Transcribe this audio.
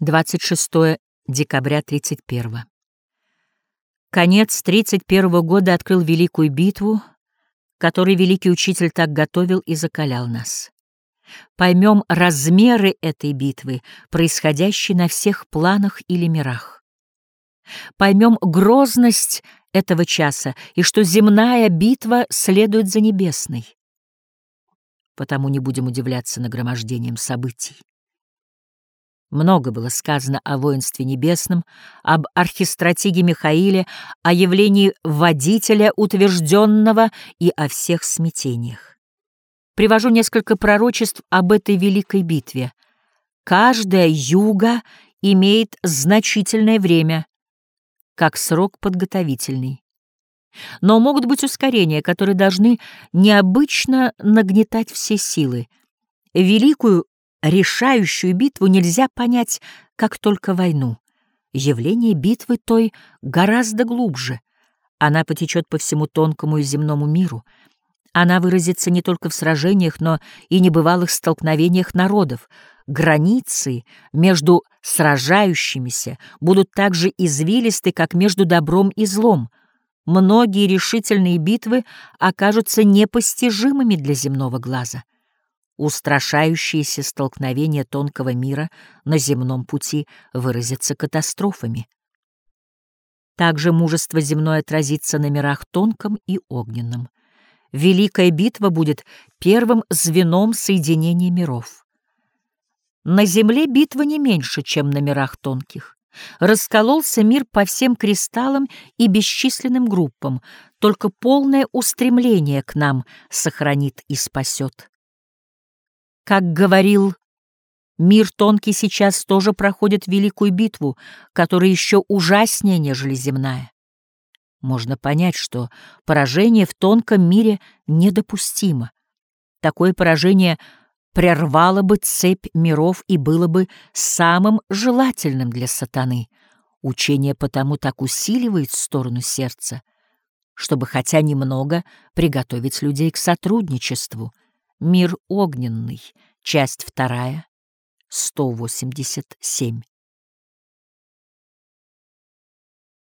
26 декабря 31 Конец 31 года открыл великую битву, которой великий учитель так готовил и закалял нас. Поймем размеры этой битвы, происходящей на всех планах или мирах. Поймем грозность этого часа и что земная битва следует за небесной. Потому не будем удивляться нагромождением событий. Много было сказано о воинстве небесном, об архистратиге Михаиле, о явлении водителя утвержденного и о всех смятениях. Привожу несколько пророчеств об этой великой битве. Каждая юга имеет значительное время, как срок подготовительный. Но могут быть ускорения, которые должны необычно нагнетать все силы. Великую решающую битву нельзя понять, как только войну. Явление битвы той гораздо глубже. Она потечет по всему тонкому и земному миру. Она выразится не только в сражениях, но и небывалых столкновениях народов. Границы между сражающимися будут так же извилисты, как между добром и злом. Многие решительные битвы окажутся непостижимыми для земного глаза устрашающиеся столкновения тонкого мира на земном пути выразятся катастрофами. Также мужество земное отразится на мирах тонком и огненном. Великая битва будет первым звеном соединения миров. На земле битва не меньше, чем на мирах тонких. Раскололся мир по всем кристаллам и бесчисленным группам, только полное устремление к нам сохранит и спасет. Как говорил, мир тонкий сейчас тоже проходит великую битву, которая еще ужаснее, нежели земная. Можно понять, что поражение в тонком мире недопустимо. Такое поражение прервало бы цепь миров и было бы самым желательным для сатаны. Учение потому так усиливает сторону сердца, чтобы хотя немного приготовить людей к сотрудничеству — Мир огненный. Часть вторая. 187.